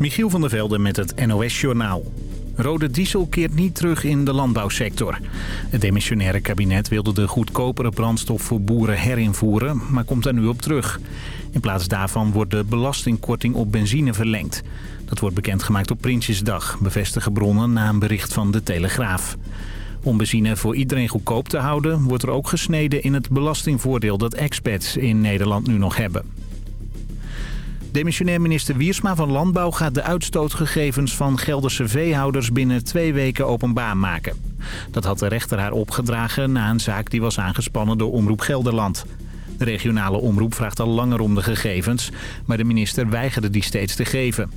Michiel van der Velde met het NOS-journaal. Rode diesel keert niet terug in de landbouwsector. Het demissionaire kabinet wilde de goedkopere brandstof voor boeren herinvoeren, maar komt daar nu op terug. In plaats daarvan wordt de belastingkorting op benzine verlengd. Dat wordt bekendgemaakt op Prinsjesdag, bevestigen bronnen na een bericht van De Telegraaf. Om benzine voor iedereen goedkoop te houden... wordt er ook gesneden in het belastingvoordeel dat expats in Nederland nu nog hebben. Demissionair minister Wiersma van Landbouw gaat de uitstootgegevens van Gelderse veehouders binnen twee weken openbaar maken. Dat had de rechter haar opgedragen na een zaak die was aangespannen door Omroep Gelderland. De regionale omroep vraagt al langer om de gegevens, maar de minister weigerde die steeds te geven.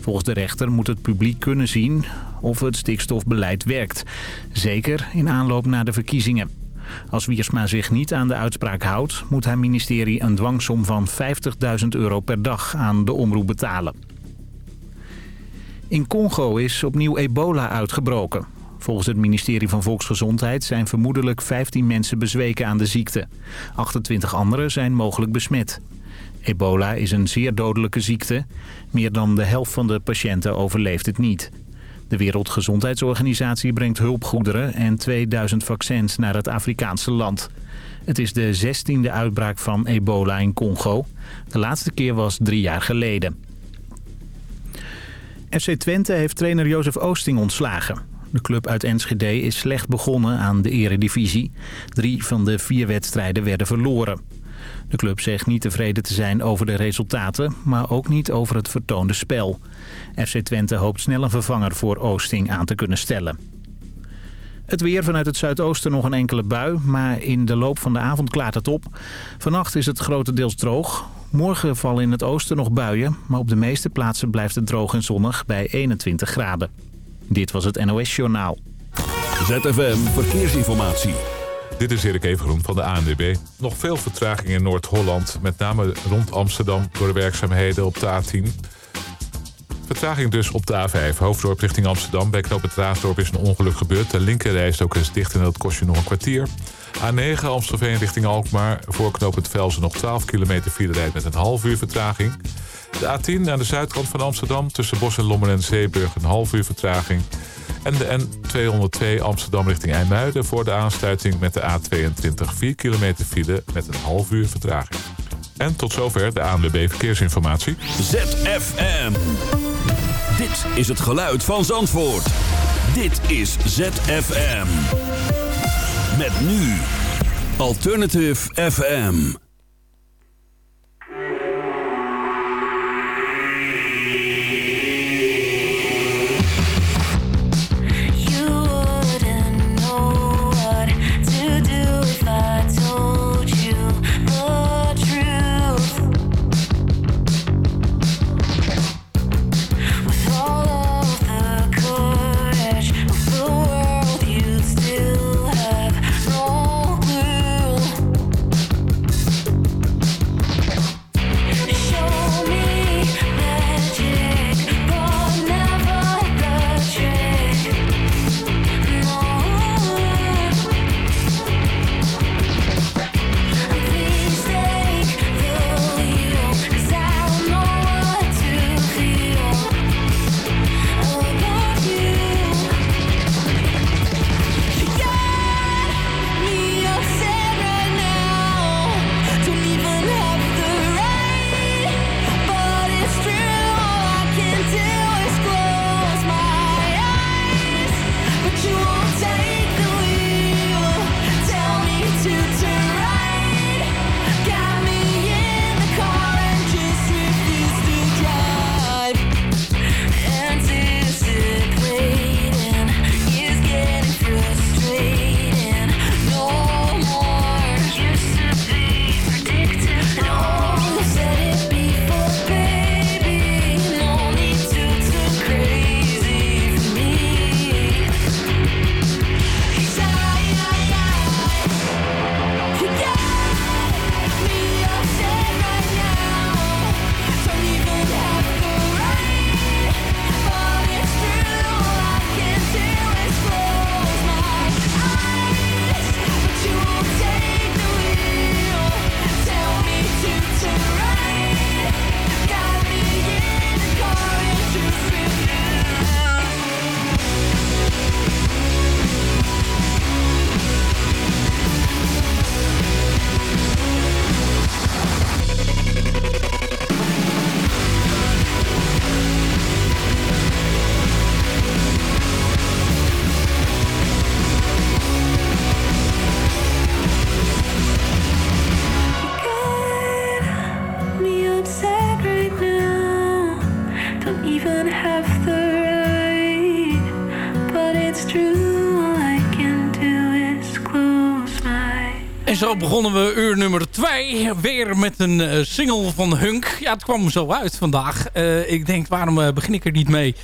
Volgens de rechter moet het publiek kunnen zien of het stikstofbeleid werkt. Zeker in aanloop naar de verkiezingen. Als Wiersma zich niet aan de uitspraak houdt... moet haar ministerie een dwangsom van 50.000 euro per dag aan de omroep betalen. In Congo is opnieuw ebola uitgebroken. Volgens het ministerie van Volksgezondheid zijn vermoedelijk 15 mensen bezweken aan de ziekte. 28 anderen zijn mogelijk besmet. Ebola is een zeer dodelijke ziekte. Meer dan de helft van de patiënten overleeft het niet. De Wereldgezondheidsorganisatie brengt hulpgoederen en 2000 vaccins naar het Afrikaanse land. Het is de zestiende uitbraak van ebola in Congo. De laatste keer was drie jaar geleden. FC Twente heeft trainer Jozef Oosting ontslagen. De club uit Enschede is slecht begonnen aan de eredivisie. Drie van de vier wedstrijden werden verloren. De club zegt niet tevreden te zijn over de resultaten, maar ook niet over het vertoonde spel. FC Twente hoopt snel een vervanger voor Oosting aan te kunnen stellen. Het weer vanuit het zuidoosten nog een enkele bui, maar in de loop van de avond klaart het op. Vannacht is het grotendeels droog. Morgen vallen in het oosten nog buien, maar op de meeste plaatsen blijft het droog en zonnig bij 21 graden. Dit was het NOS Journaal. ZFM Verkeersinformatie. Dit is Erik Evengroen van de ANWB. Nog veel vertraging in Noord-Holland, met name rond Amsterdam... door de werkzaamheden op de A10. Vertraging dus op de A5, hoofddorp richting Amsterdam. Bij knoop het is een ongeluk gebeurd. De linkerrijst ook is dicht en dat kost je nog een kwartier. A9 Amstelveen richting Alkmaar. Voor knoop het Velsen nog 12 kilometer file met een half uur vertraging. De A10 aan de zuidkant van Amsterdam tussen Bos en Lommer en Zeeburg een half uur vertraging. En de N202 Amsterdam richting IJmuiden voor de aansluiting met de A22 4 kilometer file met een half uur vertraging. En tot zover de ANWB Verkeersinformatie. ZFM. Dit is het geluid van Zandvoort. Dit is ZFM. Met nu Alternative FM. En zo begonnen we uur nummer 2 weer met een uh, single van Hunk. Ja, het kwam zo uit vandaag. Uh, ik denk, waarom uh, begin ik er niet mee?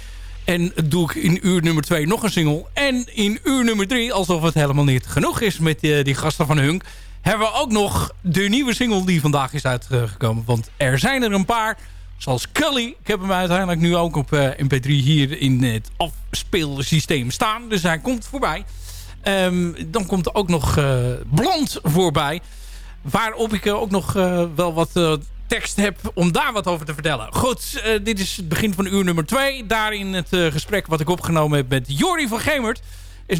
En doe ik in uur nummer 2 nog een single. En in uur nummer 3, alsof het helemaal niet genoeg is met die, gasten van Hunk... hebben we ook nog de nieuwe single die vandaag is uitgekomen. Want er zijn er een paar, zoals Cully. Ik heb hem uiteindelijk nu ook op MP3 hier in het afspeelsysteem staan. Dus hij komt voorbij. Um, dan komt er ook nog uh, Blond voorbij. Waarop ik ook nog uh, wel wat tekst heb om daar wat over te vertellen. Goed, dit is het begin van uur nummer 2. Daarin het gesprek wat ik opgenomen heb met Jordi van Gemert. Is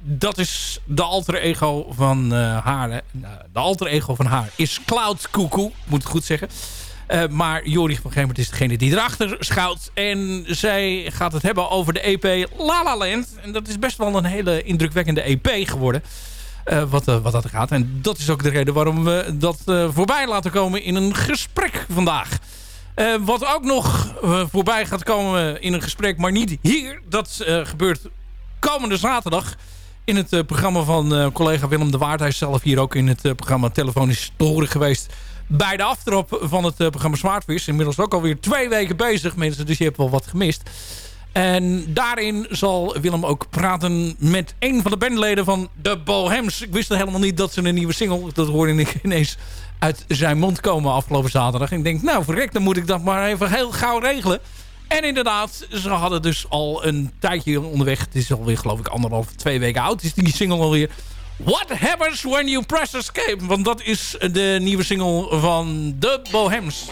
dat is de alter ego van haar. de alter ego van haar is Cloud Cuckoo, moet ik goed zeggen. Uh, maar Joris van Gemert is degene die erachter schouwt. En zij gaat het hebben over de EP La La Land. En dat is best wel een hele indrukwekkende EP geworden. Uh, wat, uh, wat dat gaat. En dat is ook de reden waarom we dat voorbij laten komen in een gesprek vandaag. wat ook nog voorbij gaat komen in een gesprek, maar niet hier. Dat gebeurt komende zaterdag in het programma van collega Willem de Waard. Hij is zelf hier ook in het programma telefonisch te geweest bij de aftrap van het uh, programma Smartfish. Inmiddels ook alweer twee weken bezig, mensen. Dus je hebt wel wat gemist. En daarin zal Willem ook praten met een van de bandleden van de Bohems. Ik wist helemaal niet dat ze een nieuwe single... dat hoorde ik ineens uit zijn mond komen afgelopen zaterdag. En ik denk, nou verrek, dan moet ik dat maar even heel gauw regelen. En inderdaad, ze hadden dus al een tijdje onderweg. Het is alweer, geloof ik, anderhalf, twee weken oud. Is die single alweer. What Happens When You Press Escape? Want dat is de nieuwe single van The Bohems.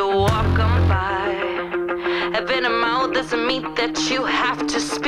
to walk on by. I've been a mouth doesn't mean that you have to speak.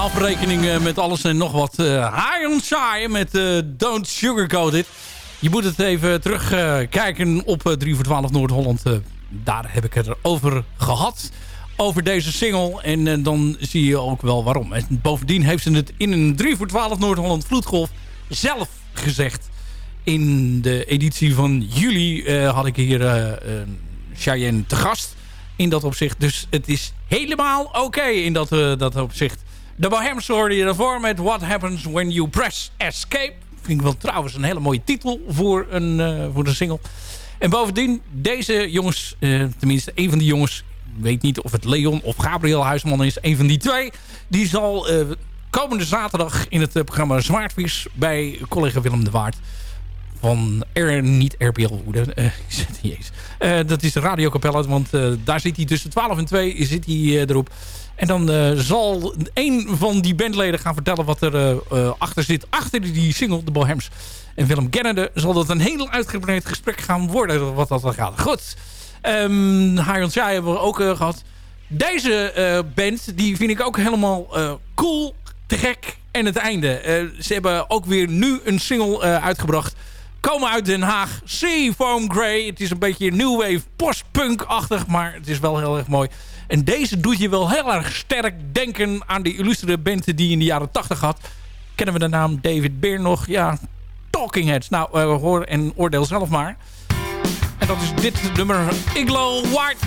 Afrekening eh, met alles en nog wat. Uh, high on Shy met uh, Don't Sugarcoat It. Je moet het even terugkijken op 3 voor 12 Noord-Holland. daar heb ik het over gehad. Over deze single. En dan zie je ook wel waarom. En bovendien heeft ze het in een 3 voor 12 Noord-Holland Vloedgolf zelf gezegd. In de editie van juli had ik hier Cheyenne te gast in dat opzicht. Dus het is helemaal oké in dat, dat opzicht. De Bohems hoorde je met What Happens When You Press Escape. Vind ik wel trouwens een hele mooie titel voor een, uh, voor een single. En bovendien, deze jongens, uh, tenminste een van die jongens... weet niet of het Leon of Gabriel Huisman is, een van die twee... die zal uh, komende zaterdag in het programma Zwaardvis... bij collega Willem de Waard van R, niet RPL Woede. Uh, dat is de radiokapelle, want daar zit hij tussen 12 en 2 zit hij, erop. En dan zal een van die bandleden gaan vertellen wat er achter zit. Achter die single, de Bohems. En Willem Kennedy zal dat een heel uitgebreid gesprek gaan worden. Wat dat dan gaat. Goed. Um, Hiron Shai hebben we ook gehad. Deze band, die vind ik ook helemaal cool, te gek. En het einde. ze hebben ook weer nu een single uitgebracht. Komen uit Den Haag. Seafoam Grey. Het is een beetje new wave postpunk-achtig. Maar het is wel heel erg mooi. En deze doet je wel heel erg sterk denken aan die illustere band die in de jaren 80 had. Kennen we de naam David Beer nog? Ja, Talking Heads. Nou, uh, hoor en oordeel zelf maar. En dat is dit nummer Iglo White.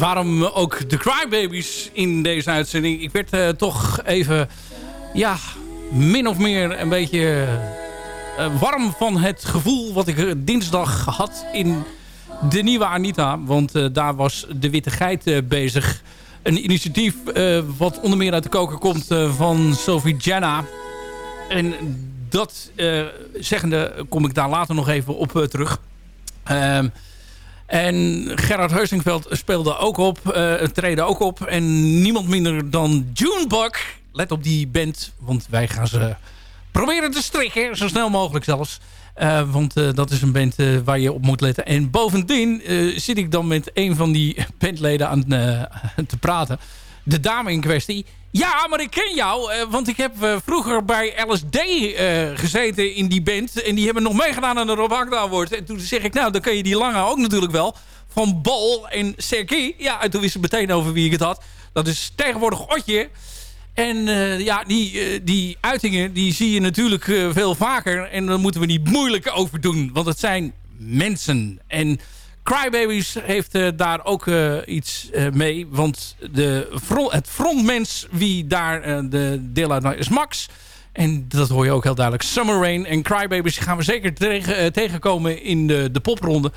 Waarom ook de Crybabies in deze uitzending. Ik werd uh, toch even, ja, min of meer een beetje uh, warm van het gevoel wat ik dinsdag had in de nieuwe Anita. Want daar was de Witte Geit bezig. Een initiatief wat onder meer uit de koker komt van Sophie Jenna. En dat zeggende kom ik daar later nog even op terug. Ehm, en Gerard Heusingveld speelde ook op, uh, treden ook op. En niemand minder dan Junebug. Let op die band, want wij gaan ze proberen te strikken. Zo snel mogelijk zelfs. Uh, want uh, dat is een band waar je op moet letten. En bovendien zit ik dan met een van die bandleden aan te praten. De dame in kwestie. Ja, maar ik ken jou, uh, want ik heb uh, vroeger bij LSD uh, gezeten in die band. En die hebben nog meegedaan aan de Rob Award. En toen zeg ik, nou, dan kun je die lange ook natuurlijk wel. Van Bol en Sergei. Ja, en toen wist ze meteen over wie ik het had. Dat is tegenwoordig Otje. En ja, die, die uitingen die zie je natuurlijk veel vaker. En daar moeten we niet moeilijk over doen. Want het zijn mensen. En Crybabies heeft uh, daar ook uh, iets uh, mee. Want de front, het frontmens wie daar de deel uit is Max. En dat hoor je ook heel duidelijk. Summer Rain en Crybabies gaan we zeker tegen, tegenkomen in de, de popronde.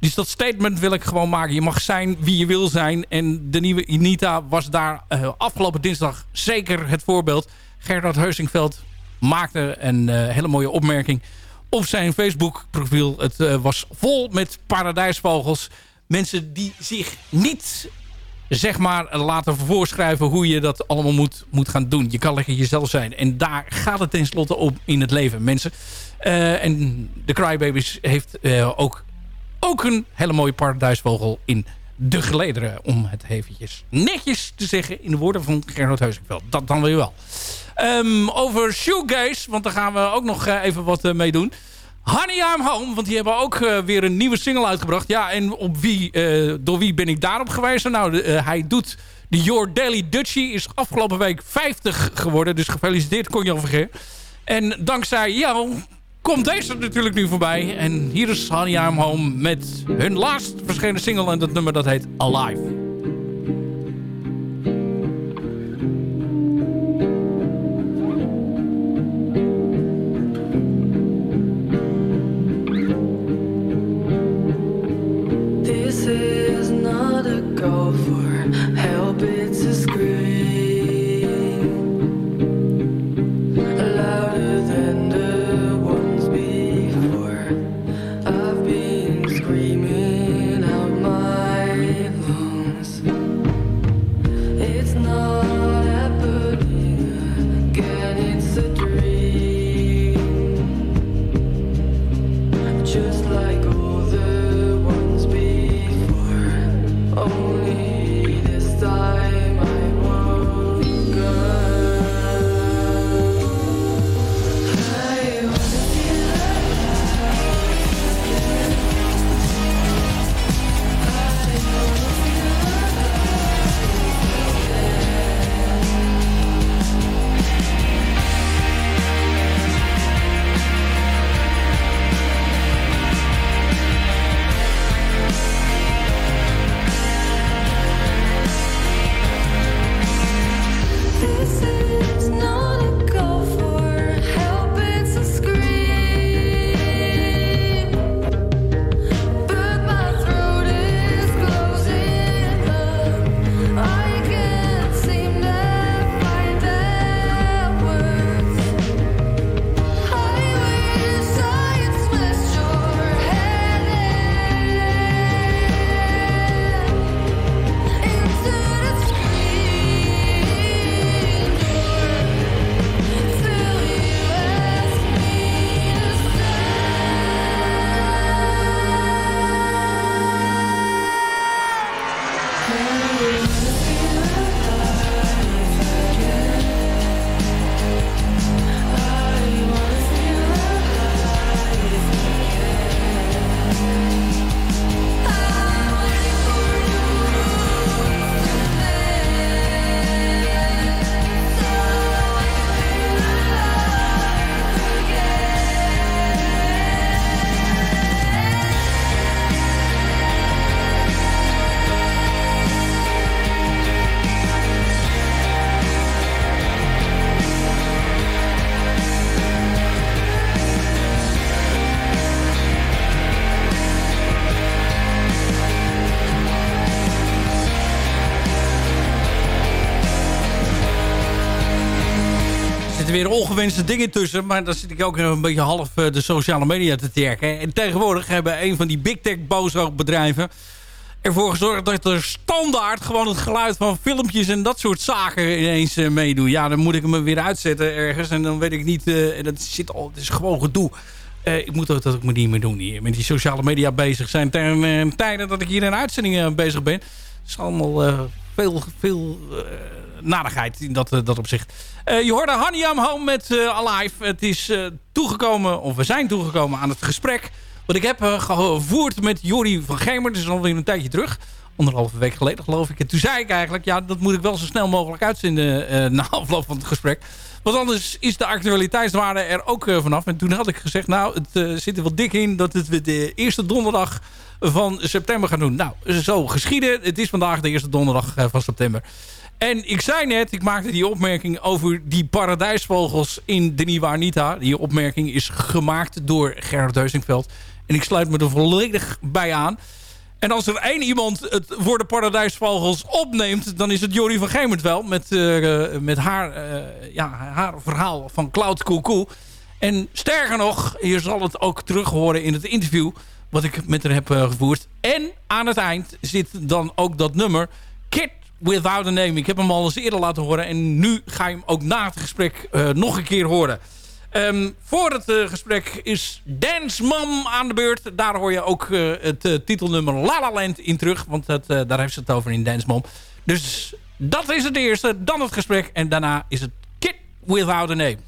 Dus dat statement wil ik gewoon maken. Je mag zijn wie je wil zijn. En de nieuwe Inita was daar afgelopen dinsdag zeker het voorbeeld. Gerard Heusingveld maakte een hele mooie opmerking op zijn Facebook profiel. Het uh, was vol met paradijsvogels. Mensen die zich niet zeg maar laten voorschrijven hoe je dat allemaal moet, moet gaan doen. Je kan lekker jezelf zijn. En daar gaat het tenslotte om in het leven, mensen. Uh, en de Crybabies heeft uh, ook, ook een hele mooie paradijsvogel in de gelederen. Om het eventjes netjes te zeggen in de woorden van Gernot Heusingveld. Dat dan weer wel. Um, over shoegaze, want daar gaan we ook nog uh, even wat uh, mee doen. Honey I'm Home, want die hebben ook uh, weer een nieuwe single uitgebracht. Ja, en op wie, door wie ben ik daarop gewezen? Nou, hij doet de Your Daily Dutchie. Is afgelopen week 50 geworden, dus gefeliciteerd Conjan Vergeer. En dankzij jou komt deze natuurlijk nu voorbij. En hier is I'm Home met hun laatst verschenen single. En dat nummer dat heet Alive. Weer ongewenste dingen tussen. Maar dan zit ik ook een beetje half de sociale media te terken. En tegenwoordig hebben een van die big tech boosbedrijven ervoor gezorgd dat er standaard gewoon het geluid van filmpjes en dat soort zaken ineens uh. Ja, dan moet ik hem weer uitzetten ergens en dan weet ik niet. en dat zit al, het is gewoon gedoe. ik moet dat ook niet meer doen hier. Met die sociale media bezig zijn. Ten tijden dat ik hier in uitzendingen bezig ben. Is allemaal veel, veel nadigheid in dat, dat opzicht. Uh, je hoorde I'm Home met uh, Alive. Het is uh, toegekomen, of we zijn toegekomen aan het gesprek... wat ik heb gevoerd met Jori van Gemer. Dat is alweer een tijdje terug. Anderhalve week geleden geloof ik. En toen zei ik eigenlijk... ja, dat moet ik wel zo snel mogelijk uitzenden na afloop van het gesprek. Want anders is de actualiteitswaarde er ook vanaf. En toen had ik gezegd... nou, het zit er wel dik in dat het de eerste donderdag van september gaan doen. Nou, zo geschieden. Het is vandaag de eerste donderdag van september. En ik zei net, ik maakte die opmerking over die paradijsvogels in de Nieuwe. Die opmerking is gemaakt door Gerard Deusingveld. En ik sluit me er volledig bij aan. En als er één iemand het voor de paradijsvogels opneemt... dan is het Jorie van Gemert wel. Met, uh, met haar, ja, haar verhaal van Cloud Cuckoo. En sterker nog, je zal het ook terug horen in het interview... wat ik met haar heb uh, gevoerd. En aan het eind zit dan ook dat nummer... Kid Without a Name. Ik heb hem al eens eerder laten horen. En nu ga je hem ook na het gesprek uh, nog een keer horen. Um, voor het uh, gesprek is Dance Mom aan de beurt. Daar hoor je ook uh, het titelnummer La La Land in terug. Want daar heeft ze het over in Dance Mom. Dus dat is het eerste. Dan het gesprek. En daarna is het Kid Without a Name.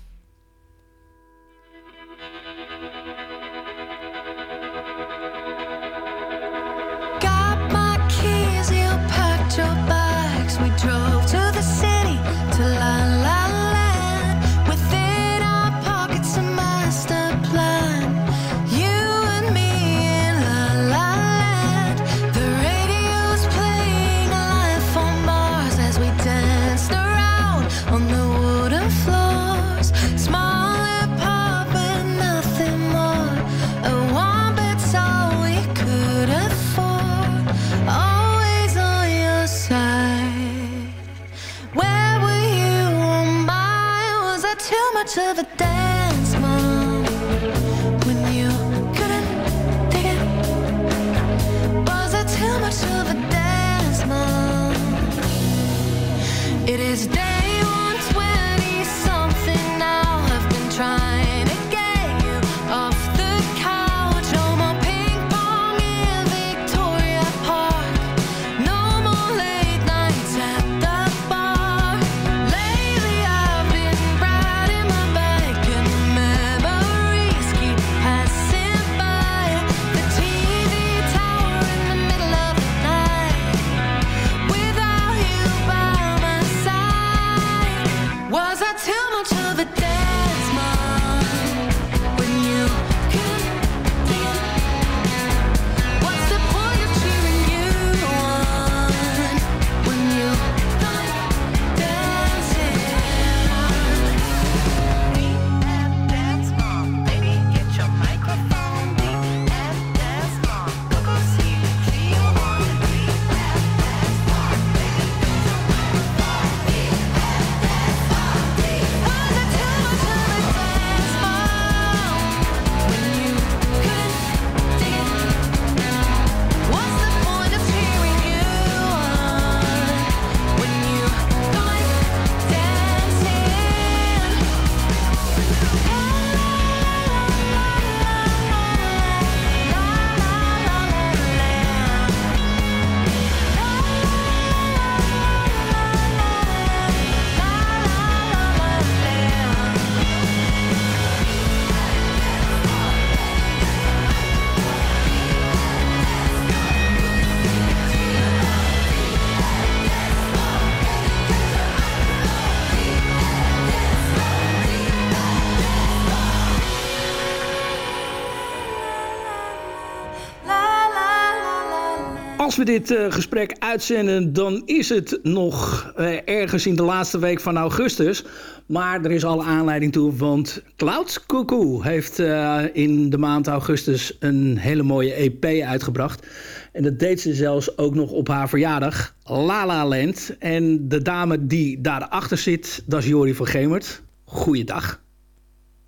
Als we dit uh, gesprek uitzenden, dan is het nog uh, ergens in de laatste week van augustus. Maar er is al aanleiding toe, want Cloud Cuckoo heeft uh, in de maand augustus een hele mooie EP uitgebracht. En dat deed ze zelfs ook nog op haar verjaardag, La La Land. En de dame die daarachter zit, dat is Jori van Gemert. goeiedag.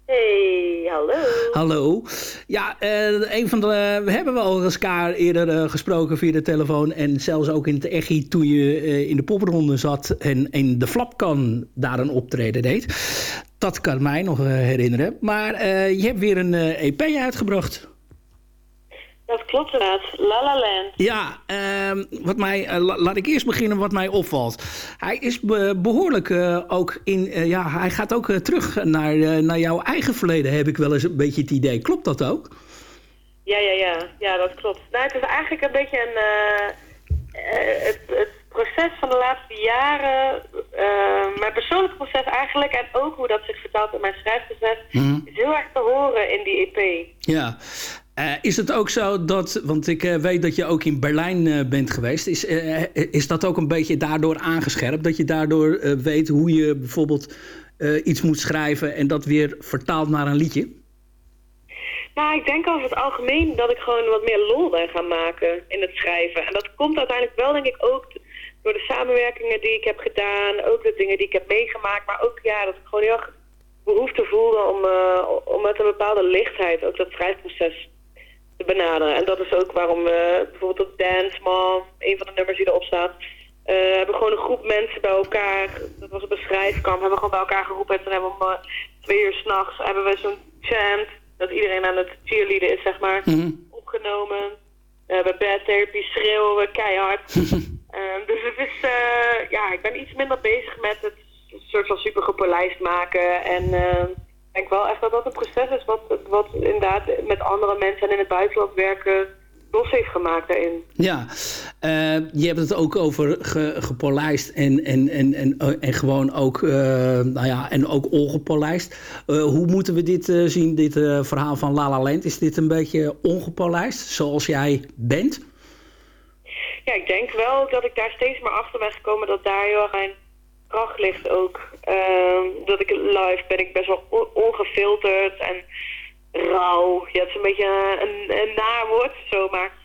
Hey, hallo. Hallo. Ja, uh, een van de, we hebben wel elkaar eerder uh, gesproken via de telefoon. En zelfs ook in het echi toen je uh, in de popronde zat. En in de Flapkan daar een optreden deed. Dat kan mij nog herinneren. Maar je hebt weer een EP uitgebracht. Dat klopt inderdaad. La La Land. Ja, uh, wat mij, uh, laat ik eerst beginnen wat mij opvalt. Hij is be behoorlijk uh, ook in... Uh, ja, hij gaat ook terug naar, naar jouw eigen verleden, heb ik wel eens een beetje het idee. Klopt dat ook? Ja, ja, ja. Ja, dat klopt. Nou, het is eigenlijk een beetje een... het, het proces van de laatste jaren... mijn persoonlijke proces eigenlijk... en ook hoe dat zich vertaalt in mijn schrijfproces... Mm. is heel erg te horen in die EP. Ja, uh, is het ook zo dat, want ik uh, weet dat je ook in Berlijn uh, bent geweest, is, is dat ook een beetje daardoor aangescherpt? Dat je daardoor weet hoe je bijvoorbeeld iets moet schrijven en dat weer vertaalt naar een liedje? Nou, ik denk over het algemeen dat ik gewoon wat meer lol ben gaan maken in het schrijven. En dat komt uiteindelijk wel, denk ik, ook door de samenwerkingen die ik heb gedaan. Ook de dingen die ik heb meegemaakt. Maar ook ja, dat ik gewoon heel erg behoefte voelde om, om met een bepaalde lichtheid ook dat schrijfproces te benaderen. En dat is ook waarom we bijvoorbeeld op Dance Mom, een van de nummers die erop staat, uh, hebben gewoon een groep mensen bij elkaar, dat was op een schrijfkamp, hebben we gewoon bij elkaar geroepen en toen hebben we om uh, twee uur s'nachts hebben we zo'n chant, dat iedereen aan het cheerleaden is, zeg maar, mm -hmm. opgenomen. We hebben bad therapy, schreeuwen we keihard. uh, dus het is, ja, ik ben iets minder bezig met het soort van super gepolijst maken en denk wel echt dat dat een proces is wat, wat inderdaad met andere mensen en in het buitenland werken los heeft gemaakt daarin. Ja, uh, je hebt het ook over ge, gepolijst en, en, en, en, en gewoon ook, uh, nou ja, en ook ongepolijst. Uh, hoe moeten we dit zien, dit verhaal van La La Land? Is dit een beetje ongepolijst, zoals jij bent? Ja, ik denk wel dat ik daar steeds meer achter ben gekomen dat daar heel erg kracht ligt ook. Uh, dat ik live ben ik best wel ongefilterd en rauw. Ja, het is een beetje een, een naar woord.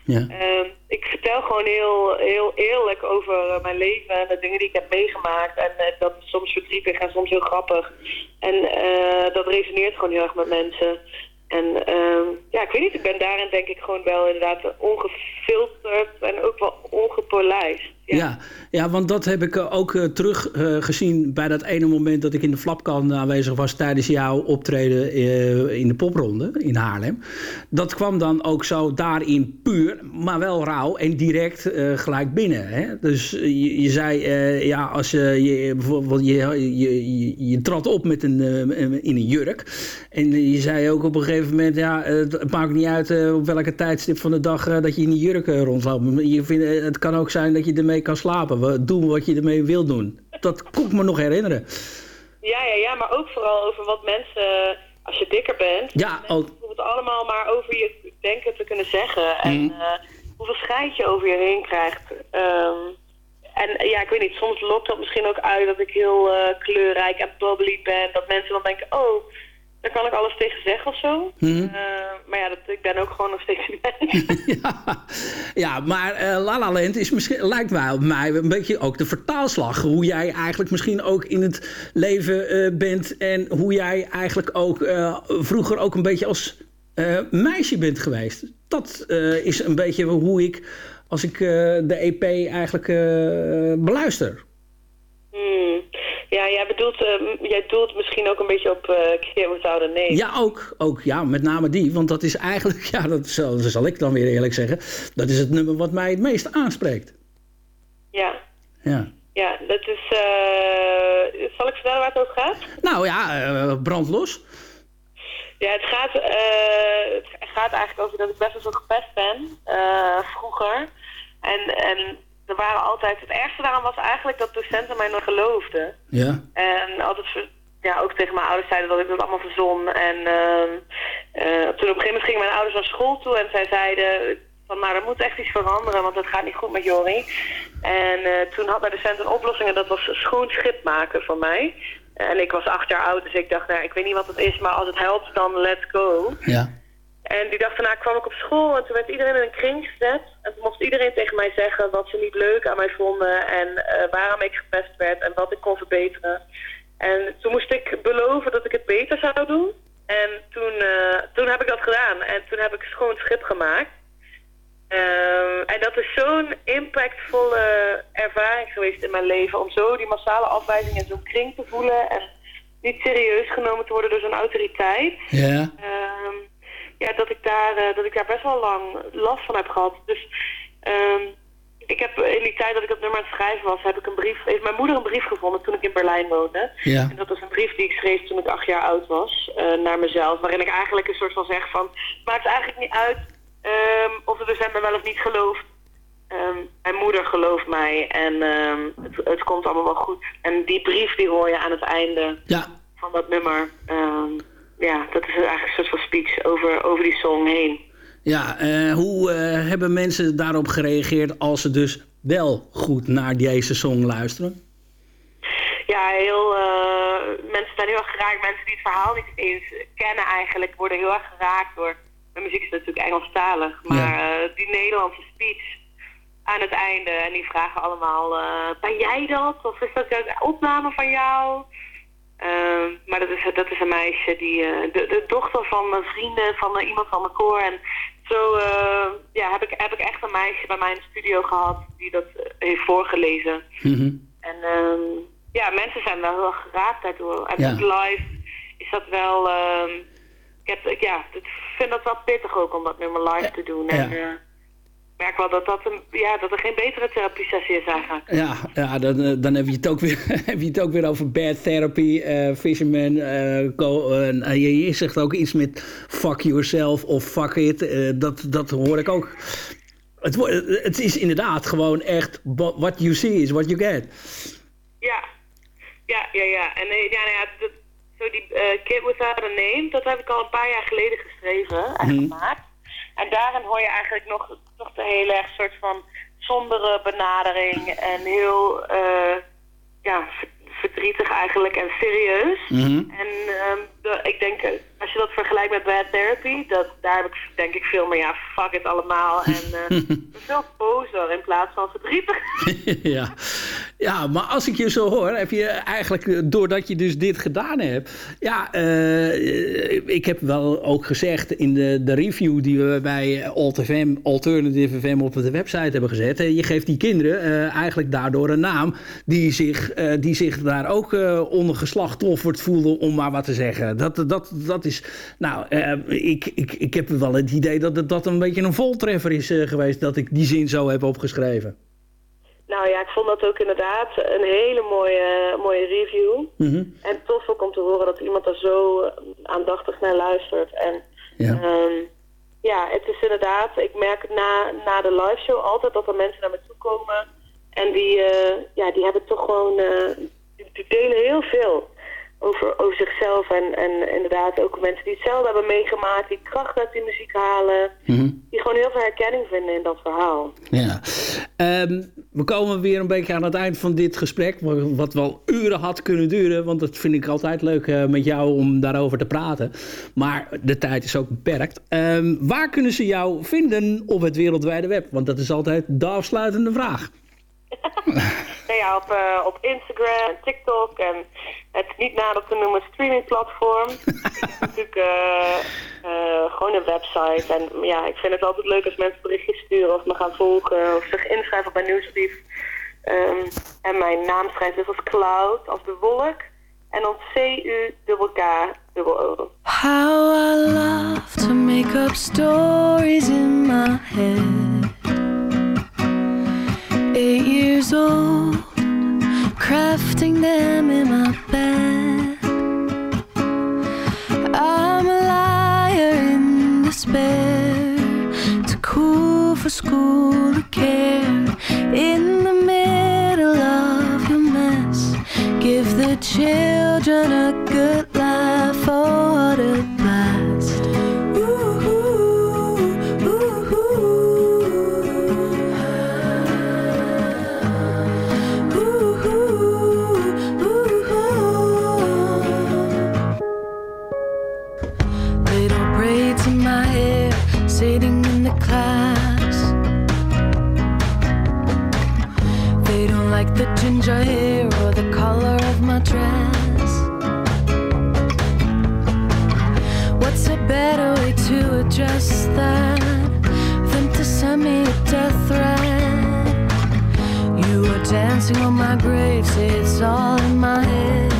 Ja. Uh, ik vertel gewoon heel, heel eerlijk over uh, mijn leven en de dingen die ik heb meegemaakt. En uh, dat is soms verdrietig en soms heel grappig. En uh, dat resoneert gewoon heel erg met mensen. En ehm, ja, ik weet niet, ik ben daarin denk ik gewoon wel inderdaad ongefilterd en ook wel ongepolijst. Ja. ja, want dat heb ik eh, ook uh, terug uh, gezien bij dat ene moment dat ik in de flapkan aanwezig was tijdens jouw optreden in de popronde in Haarlem. Dat kwam dan ook zo daarin puur, maar wel rauw en direct gelijk binnen. Hè? Dus je, je zei, ja, als je bijvoorbeeld, je, je, je, je, trad op met een, in een jurk. En je zei ook op een gegeven moment, ja, het maakt niet uit op welke tijdstip van de dag dat je in die jurk rondloopt. Je vindt, het kan ook zijn dat je ermee kan slapen. Doen wat je ermee wil doen. Dat kon ik me nog herinneren. Ja, ja, ja, maar ook vooral over wat mensen, als je dikker bent, ja, ook. het allemaal maar over je denken te kunnen zeggen. En mm. uh, hoeveel scheid je over je heen krijgt. Um, en ja, ik weet niet, soms lokt dat misschien ook uit dat ik heel uh, kleurrijk en bubbly ben. Dat mensen dan denken, oh, daar kan ik alles tegen zeggen of zo. Mm. Uh, maar ja, dat, ik ben ook gewoon nog steeds ja, ja, maar uh, La La Land is misschien, lijkt mij, mij een beetje ook de vertaalslag. Hoe jij eigenlijk misschien ook in het leven uh, bent. En hoe jij eigenlijk ook vroeger ook een beetje als meisje bent geweest. Dat is een beetje hoe ik, als ik de EP eigenlijk beluister. Hmm. Ja, jij bedoelt, uh, jij doelt misschien ook een beetje op uh, Keer Without Nee. Ja, ook, ook. Ja, met name die. Want dat is eigenlijk, ja, dat zal, dat zal ik dan weer eerlijk zeggen. Dat is het nummer wat mij het meest aanspreekt. Ja. Ja. Ja, dat is... Uh, zal ik vertellen waar het over gaat? Nou ja, uh, brand los. Ja, het gaat, het gaat eigenlijk over dat ik best wel zo gepest ben. vroeger. En... en er waren altijd... Het ergste daaraan was eigenlijk dat docenten mij nog geloofden. Ja. En altijd ja, ook tegen mijn ouders zeiden dat ik dat allemaal verzon. En uh, uh, toen op een gegeven moment gingen mijn ouders naar school toe en zij zeiden van nou, er moet echt iets veranderen, want het gaat niet goed met Jori. En uh, toen had mijn docent een oplossing en dat was schoon schip maken voor mij. En ik was acht jaar oud, dus ik dacht, nou, ik weet niet wat het is, maar als het helpt, dan let's go. Ja. En die dag daarna kwam ik op school en toen werd iedereen in een kring gezet. En toen mocht iedereen tegen mij zeggen wat ze niet leuk aan mij vonden en uh, waarom ik gepest werd en wat ik kon verbeteren. En toen moest ik beloven dat ik het beter zou doen. En toen, uh, toen heb ik dat gedaan. En toen heb ik schoon schip gemaakt. Uh, en dat is zo'n impactvolle ervaring geweest in mijn leven. Om zo die massale afwijzing in zo'n kring te voelen. En niet serieus genomen te worden door zo'n autoriteit. Ja. Uh, ja, dat ik, daar, uh, dat ik daar best wel lang last van heb gehad. Dus um, ik heb in die tijd dat ik dat nummer aan het schrijven was, heb ik een brief, heeft mijn moeder een brief gevonden toen ik in Berlijn woonde. Ja. En dat was een brief die ik schreef toen ik acht jaar oud was, uh, naar mezelf. Waarin ik eigenlijk een soort van zeg van, het maakt eigenlijk niet uit um, of de docent me wel of niet gelooft. Um, mijn moeder gelooft mij en um, het, het, komt allemaal wel goed. En die brief die hoor je aan het einde ja. van dat nummer. Ja, dat is eigenlijk een soort van speech over, over die song heen. Ja, uh, hoe uh, hebben mensen daarop gereageerd als ze dus wel goed naar deze song luisteren? Ja, heel, uh, mensen zijn heel erg geraakt. Mensen die het verhaal niet eens kennen eigenlijk worden heel erg geraakt door... Mijn muziek is natuurlijk Engelstalig, maar ja. die Nederlandse speech aan het einde. En die vragen allemaal, ben jij dat? Of is dat een opname van jou? Uh, maar dat is, dat is een meisje, die, uh, de, de dochter van mijn vrienden, van uh, iemand van mijn koor. En zo ja, heb, ik, heb ik echt een meisje bij mij in de studio gehad die dat heeft voorgelezen. Mm -hmm. En ja, mensen zijn wel heel geraakt daardoor. En ja. live is dat wel... ik, heb, ja, ik vind dat wel pittig ook om dat nummer live te doen. Ja ik merk wel dat, dat, een, ja, dat er geen betere therapie sessie is eigenlijk. Ja, ja dan, dan heb, je het ook weer, heb je het ook weer over bad therapy, uh, fisherman. Uh, go, uh, je, je zegt ook iets met fuck yourself of fuck it. dat, dat hoor ik ook. Het, het is inderdaad gewoon echt what you see is what you get. Ja, ja, ja, ja. En ja, nou ja, dat, zo die Kid Without a Name, dat heb ik al een paar jaar geleden geschreven en Mhm. gemaakt. En daarin hoor je eigenlijk nog, de hele erg soort van sombere benadering en heel uh, ja, verdrietig eigenlijk en serieus. Mhm. En um, de, ik denk, als je dat vergelijkt met Bad Therapy, dat, daar heb ik denk ik veel meer, ja, fuck it allemaal. En uh, veel bozer in plaats van verdrietig. ja. ja, maar als ik je zo hoor, heb je eigenlijk, doordat je dus dit gedaan hebt... Ja, uh, ik heb wel ook gezegd in de, de review die we bij AltFM, Alternative FM op de website hebben gezet... je geeft die kinderen uh, eigenlijk daardoor een naam die zich, die zich daar ook onder geslachtofferd voelden, om maar wat te zeggen. Dat, dat, dat is, nou, ik, ik, ik heb wel het idee dat het, dat een beetje een voltreffer is geweest... dat ik die zin zo heb opgeschreven. Nou ja, ik vond dat ook inderdaad een hele mooie, mooie review. Mm -hmm. En tof ook om te horen dat iemand er zo aandachtig naar luistert. En ja, um, ja het is inderdaad, ik merk na, na de live show altijd dat er mensen naar me toe komen. En die, uh, ja, die hebben toch gewoon, uh, die, die, delen heel veel over, over zichzelf. En, en inderdaad ook mensen die hetzelfde hebben meegemaakt, die kracht uit die muziek halen. Mm -hmm. Die gewoon heel veel herkenning vinden in dat verhaal. Ja. Um, we komen weer een beetje aan het eind van dit gesprek. Wat wel uren had kunnen duren. Want dat vind ik altijd leuk uh, met jou om daarover te praten. Maar de tijd is ook beperkt. Um, waar kunnen ze jou vinden op het wereldwijde web? Want dat is altijd de afsluitende vraag. nou ja, op, uh, op Instagram en TikTok en het niet nader te noemen streamingplatform. natuurlijk uh, uh, gewoon een website. En ja, ik vind het altijd leuk als mensen berichtjes sturen of me gaan volgen of zich inschrijven op mijn nieuwsbrief. Um, en mijn naam schrijft dus als Cloud, als de wolk. En dan C-U-K-K-O. How I love to make up stories in my head. Eight years old, crafting them in my bed. I'm a liar in despair, too cool for school to care. In the middle of your mess, give the children a good life. Oh, what a class. They don't like the ginger hair or the color of my dress. What's a better way to address that than to send me a death threat? You were dancing on my grave, say it's all in my head.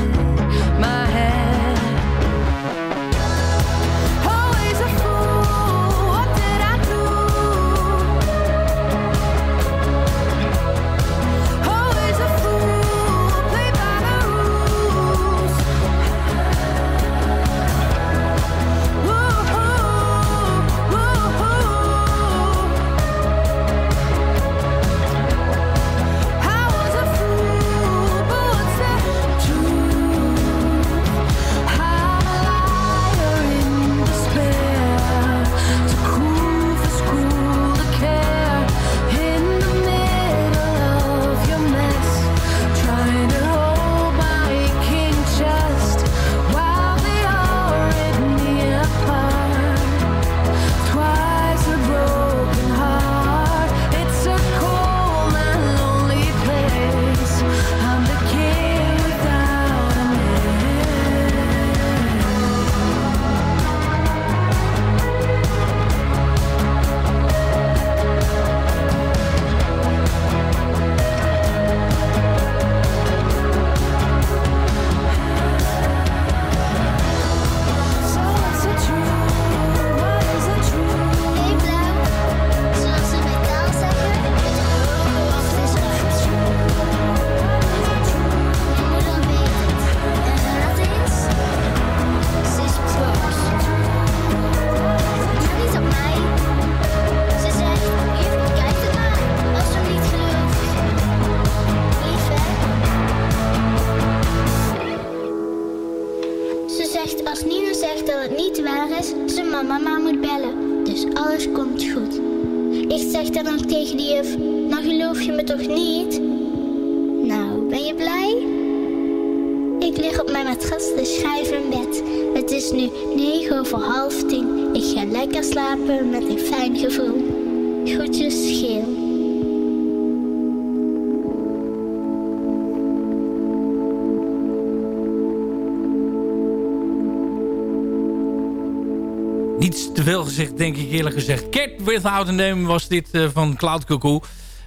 Gezegd, denk ik eerlijk gezegd. Cat Without a was dit eh, van Cloud Cuckoo.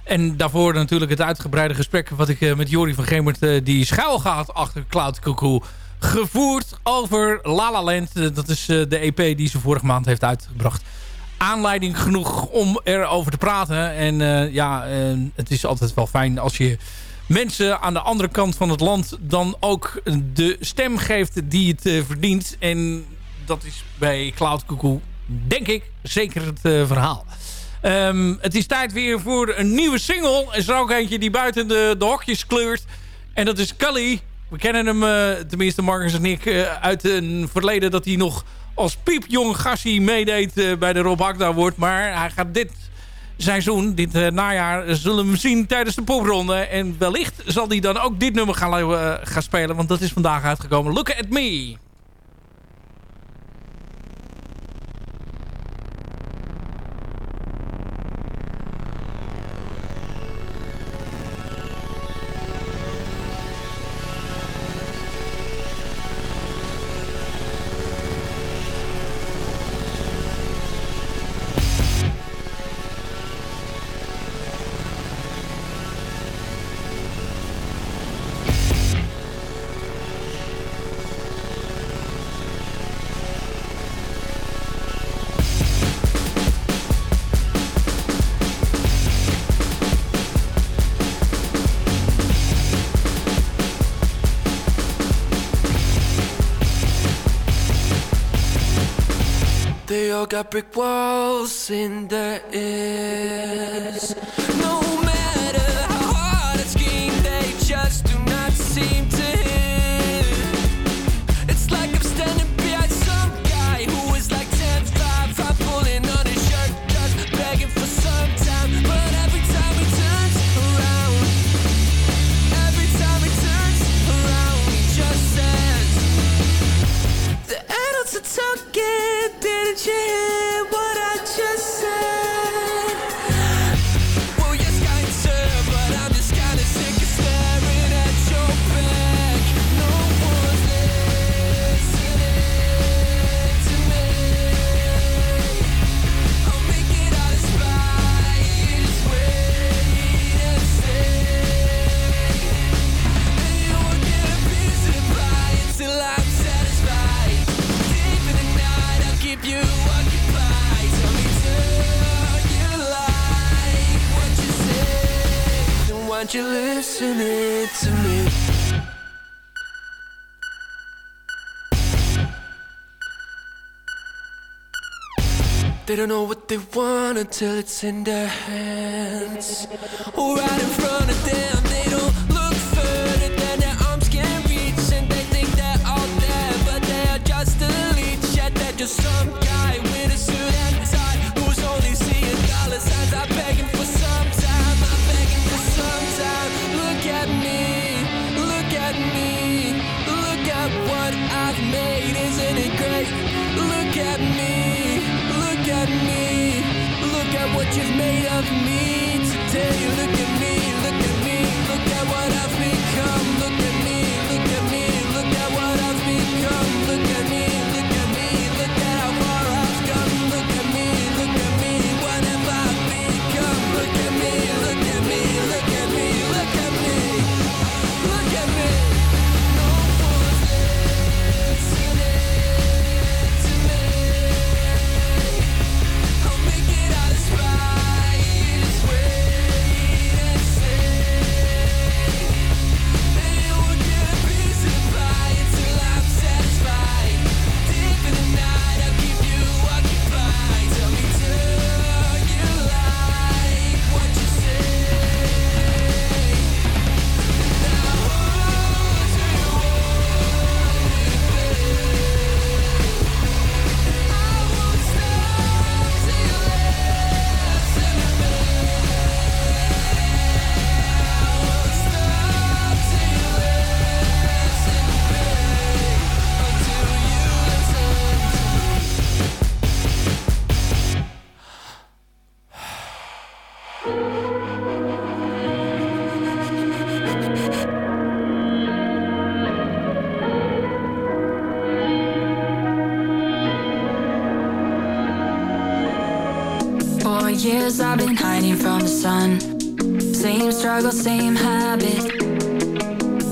En daarvoor natuurlijk het uitgebreide gesprek... wat ik eh, met Jori van Gemert, eh, die schuil gaat achter Cloud Cuckoo... gevoerd over La La Land. Dat is de EP die ze vorige maand heeft uitgebracht. Aanleiding genoeg om erover te praten. En ja, het is altijd wel fijn als je mensen aan de andere kant van het land... dan ook de stem geeft die het verdient. En dat is bij Cloud Cuckoo, denk ik, zeker het eh, verhaal. Ehm, het is tijd weer voor een nieuwe single. Er is er ook eentje die buiten de, de hokjes kleurt. En dat is Cully. We kennen hem, eh, tenminste Marcus en ik, eh, uit een verleden dat hij nog als piepjong gassie meedeed bij de Rob Hakda wordt. Maar hij gaat dit seizoen, dit najaar, zullen we hem zien tijdens de popronde. En wellicht zal hij dan ook dit nummer gaan, gaan spelen, want dat is vandaag uitgekomen. Look at me. Got brick walls in their ears. They don't know what they want until it's in their hands. Right in front of them, they don't look further than their arms can reach. And they think they're all there, but they are just a. Yeah, they're just some. Cause I've been hiding from the sun. Same struggle, same habit.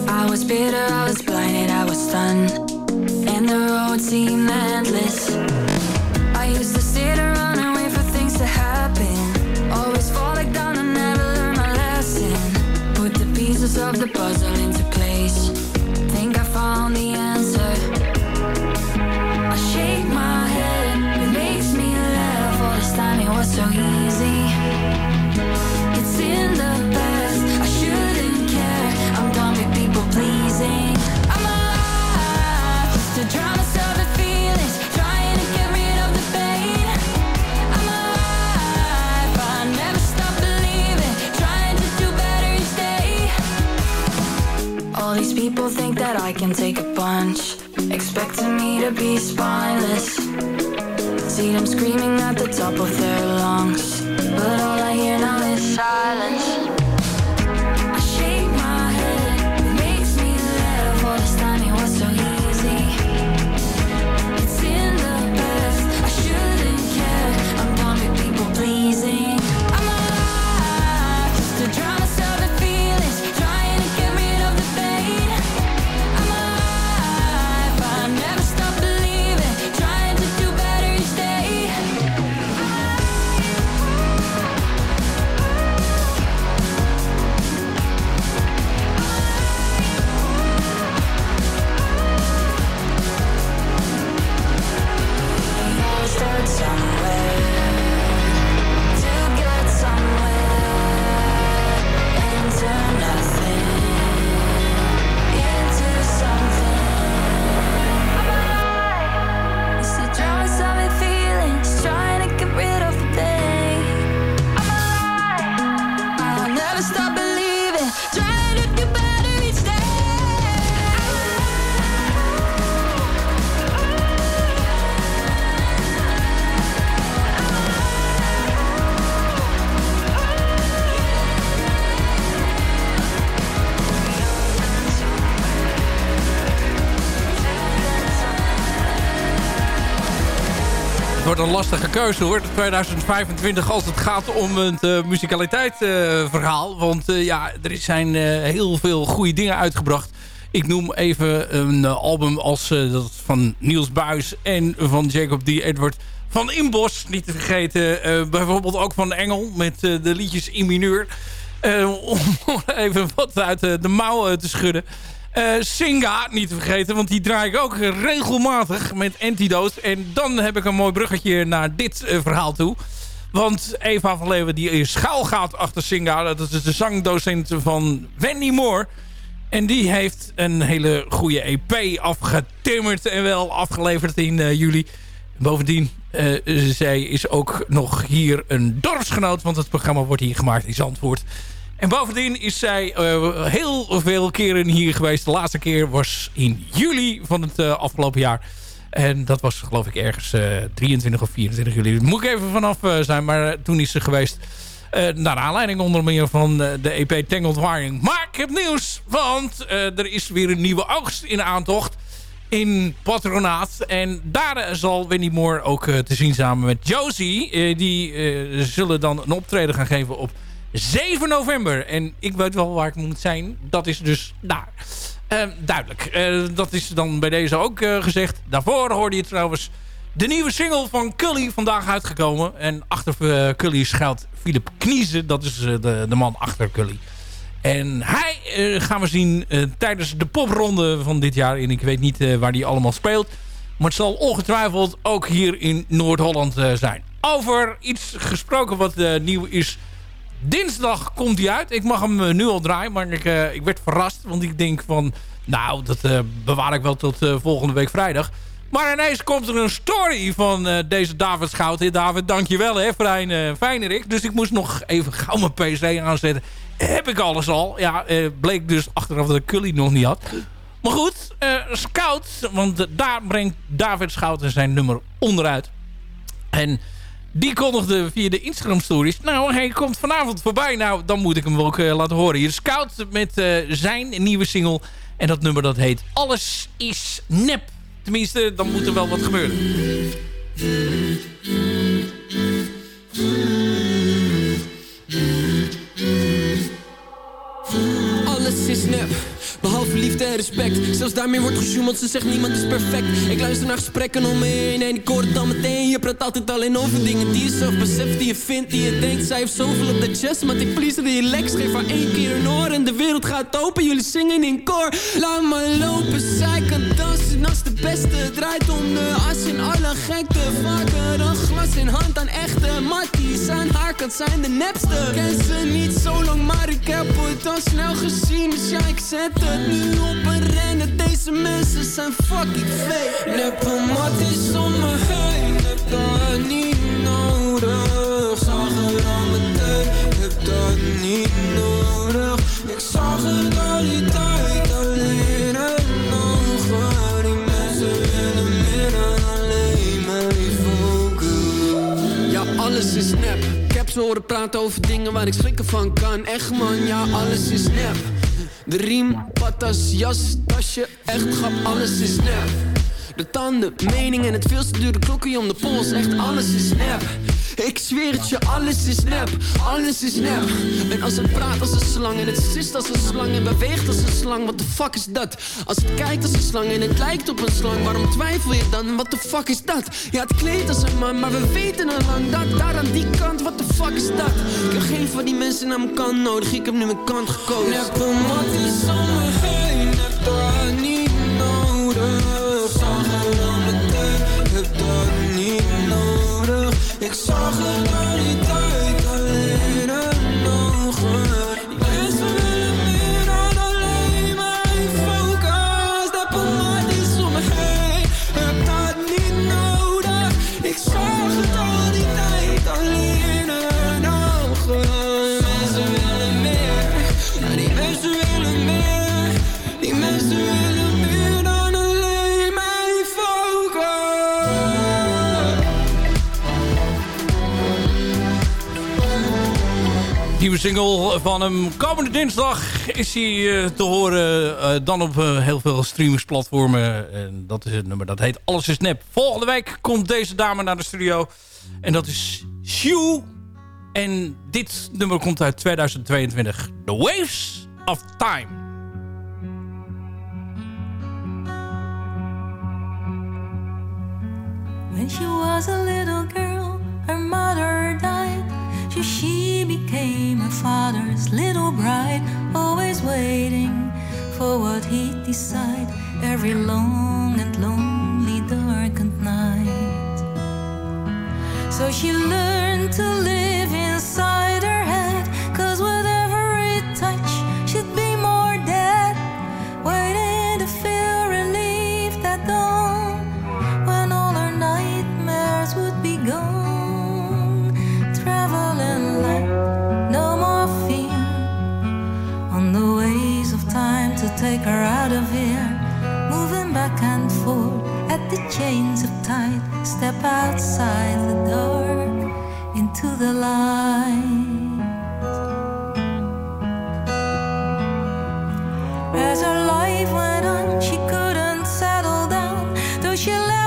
I was bitter, I was People think that I can take a punch. Expecting me to be spineless. See them screaming at the top of their lungs. een lastige keuze hoor, 2025 als het gaat om het uh, want eh, ja, er zijn eh, heel veel goede dingen uitgebracht. Ik noem even een album als dat van Niels Buis en van Jacob D. Edward van Inbos. Niet te vergeten, bijvoorbeeld ook van Engel met de liedjes in mineur. om even wat uit de mouwen te schudden. Eh, Singa, niet te vergeten, want die draai ik ook regelmatig met Antidote. En dan heb ik een mooi bruggetje naar dit eh, verhaal toe. Want Eva van Leeuwen die schuil gaat achter Singa. Dat is de zangdocent van Wendy Moore. En die heeft een hele goede EP afgetimmerd en wel afgeleverd in eh, juli. Bovendien, zij is ook nog hier een dorpsgenoot, want het programma wordt hier gemaakt in Zandvoort. En bovendien is zij eh, heel veel keren hier geweest. De laatste keer was in juli van het eh, afgelopen jaar. En dat was geloof ik ergens eh, 23 of 24 juli. Moet ik even vanaf eh, zijn, maar eh, toen is ze geweest. eh, naar aanleiding onder meer van eh, de EP Tangled Wiring. Maar ik heb nieuws, want eh, er is weer een nieuwe oogst in aantocht in Patronaat. En daar eh, zal Wendy Moore ook eh, te zien samen met Josie. Eh, die eh, zullen dan een optreden gaan geven op 7 november. En ik weet wel waar ik moet zijn. Dat is dus daar. Eh, duidelijk. Eh, dat is dan bij deze ook eh, gezegd. Daarvoor hoorde je trouwens de nieuwe single van Cully vandaag uitgekomen. En achter eh, Cully schuilt Philip Kniezen. Dat is de, de man achter Cully. En hij gaan we zien tijdens de popronde van dit jaar. En ik weet niet waar die allemaal speelt. Maar het zal ongetwijfeld ook hier in Noord-Holland zijn. Over iets gesproken wat nieuw is. Dinsdag komt hij uit. Ik mag hem eh, nu al draaien. Maar ik, eh, ik werd verrast. Want ik denk van... Nou, dat eh, bewaar ik wel tot volgende week vrijdag. Maar ineens komt er een story van deze David Schouten. David, dankjewel hè, Fijn, uh, Fijnerik. Dus ik moest nog even gauw mijn pc aanzetten. Heb ik alles al. Ja, bleek dus achteraf dat ik Cully nog niet had. Maar goed, Scout. Want daar brengt David Schouten zijn nummer onderuit. En die kondigde via de Instagram stories. Nou, hij komt vanavond voorbij. Nou, dan moet ik hem ook eh, laten horen. Hier Scout met eh, zijn nieuwe single. En dat nummer dat heet Alles is nep. Tenminste, dan moet er wel wat gebeuren. Alles is nep, behalve liefde en respect. Zelfs daarmee wordt gesjoemeld, ze zegt niemand is perfect. Ik luister naar gesprekken om me en ik hoor het dan meteen. Je praat altijd alleen over dingen die je zelf beseft Die je vindt, die je denkt. Zij heeft zoveel op de chest, maar ik please die lex Geef haar één keer een oor en de wereld gaat open. Jullie zingen in koor. Laat me lopen, zij kan dansen. Als de beste draait om de as in alle gekte. Vaker een glas in hand aan Kant zijn de nepste Ken ze niet zo lang, maar ik heb het al snel gezien. Dus ja, ik zet het nu op een rennen Deze mensen zijn fucking fake. Neppe matties om me heen. Heb dat niet nodig. Zag het al meteen. Heb dat niet nodig. Ik zag het al die tijd praten over dingen waar ik schrikken van kan. Echt man, ja, alles is nep. De riem, patas, jas, tasje Echt grap, alles is nep. De tanden, mening en het veel te dure klokje om de pols. Echt alles is nep Ik zweer het je, alles is nep Alles is nep En als het praat als een slang En het sist als een slang En beweegt als een slang Wat de fuck is dat? Als het kijkt als een slang En het lijkt op een slang Waarom twijfel je dan? Wat de fuck is dat? Ja, het kleedt als een man Maar we weten al lang dat Daar aan die kant, wat de fuck is dat? Ik heb geen van die mensen aan mijn kant nodig Ik heb nu mijn kant gekozen dat niet Ik zag het tijd Nieuwe single van hem. Komende dinsdag is hij eh, te horen. eh, dan op eh, heel veel streamingsplatformen. En dat is het nummer. Dat heet Alles is Nep. Volgende week komt deze dame naar de studio. En dat is Sue. En dit nummer komt uit 2022. The Waves of Time. When she was a little girl, her mother died. She became her father's little bride, always waiting for what he'd decide every long and lonely darkened night. So she learned to live inside. take her out of here. Moving back and forth at the chains of tide. Step outside the door into the light. As her life went on, she couldn't settle down, though she left.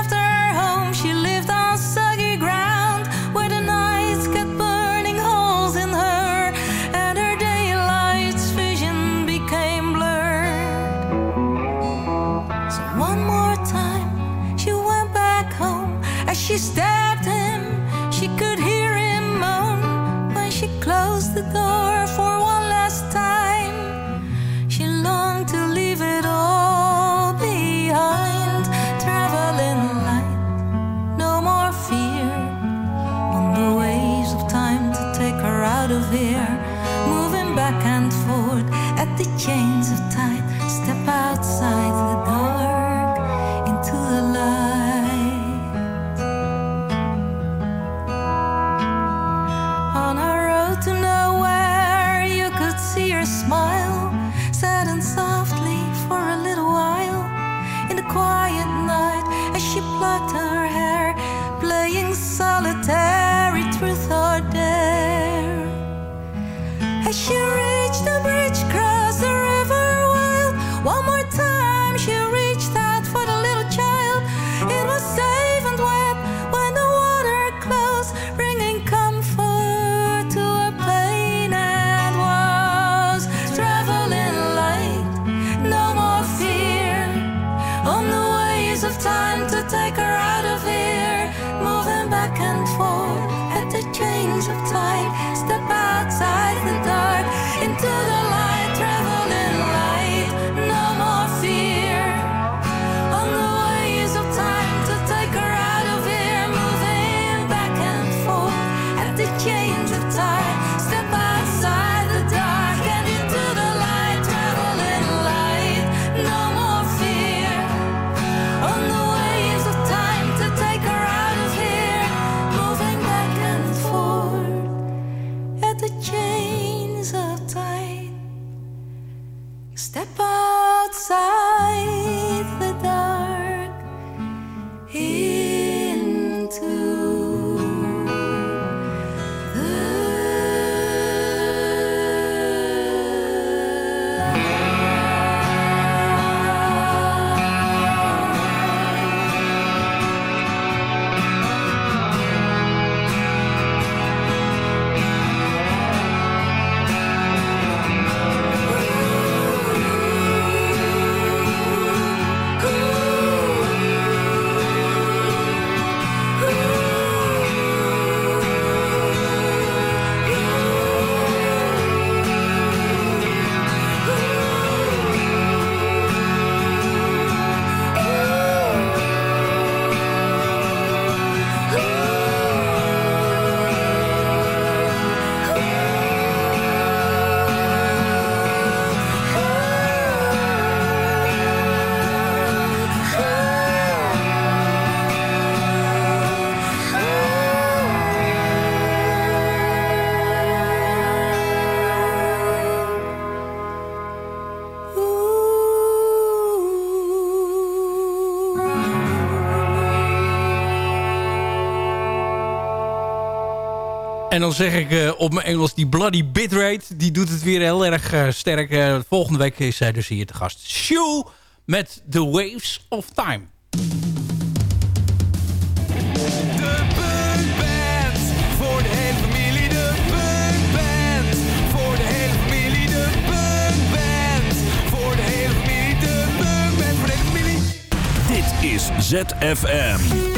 En dan zeg ik eh, op mijn Engels, die bloody bitrate... die doet het weer heel erg eh, sterk. Eh, volgende week is zij dus hier te gast. Shoe met The Waves of Time. Dit is ZFM.